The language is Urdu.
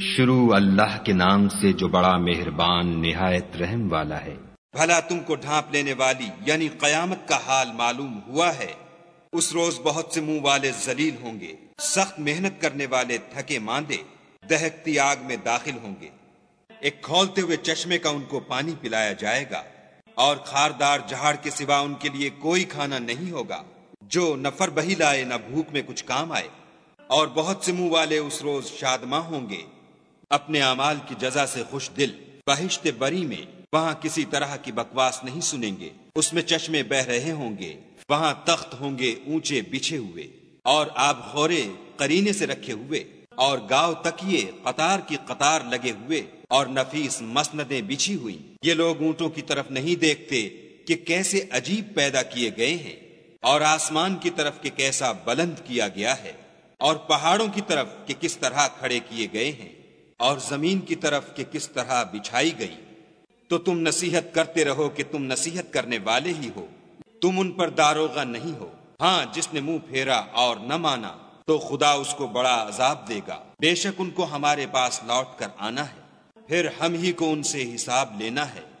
شروع اللہ کے نام سے جو بڑا مہربان نہایت رحم والا ہے۔ بھلا تم کو ڈھانپ لینے والی یعنی قیامت کا حال معلوم ہوا ہے۔ اس روز بہت سے منہ والے ذلیل ہوں گے۔ سخت محنت کرنے والے تھکے ماندے۔ دہکتی آگ میں داخل ہوں گے۔ ایک کھولتے ہوئے چشمے کا ان کو پانی پلایا جائے گا۔ اور خاردار جہاڑ کے سوا ان کے لیے کوئی کھانا نہیں ہوگا۔ جو نفر بہی لائے، نہ بھوک میں کچھ کام آئے۔ اور بہت سے منہ والے اس روز شادماں ہوں گے۔ اپنے اعمال کی جزا سے خوش دل، بہشت بری میں وہاں کسی طرح کی بکواس نہیں سنیں گے۔ اس میں چشمے بہ رہے ہوں گے، وہاں تخت ہوں گے اونچے بچھے ہوئے، اور آب خورے کرینے سے رکھے ہوئے، اور گاؤ تکیے قطار کی قطار لگے ہوئے، اور نفیس مسندیں بچھی ہوئی یہ لوگ اونٹوں کی طرف نہیں دیکھتے کہ کیسے عجیب پیدا کیے گئے ہیں، اور آسمان کی طرف کہ کیسا بلند کیا گیا ہے، اور پہاڑوں کی طرف کہ کس طرح کھڑے کیے گئے ہیں۔ اور زمین کی طرف کہ کس طرح بچھائی گئی۔ تو تم نصیحت کرتے رہو کہ تم نصیحت کرنے والے ہی ہو۔ تم ان پر داروغہ نہیں ہو۔ ہاں جس نے منہ پھیرا اور نہ مانا، تو خدا اس کو بڑا عذاب دے گا۔ بے شک ان کو ہمارے پاس لوٹ کر آنا ہے۔ پھر ہم ہی کو ان سے حساب لینا ہے۔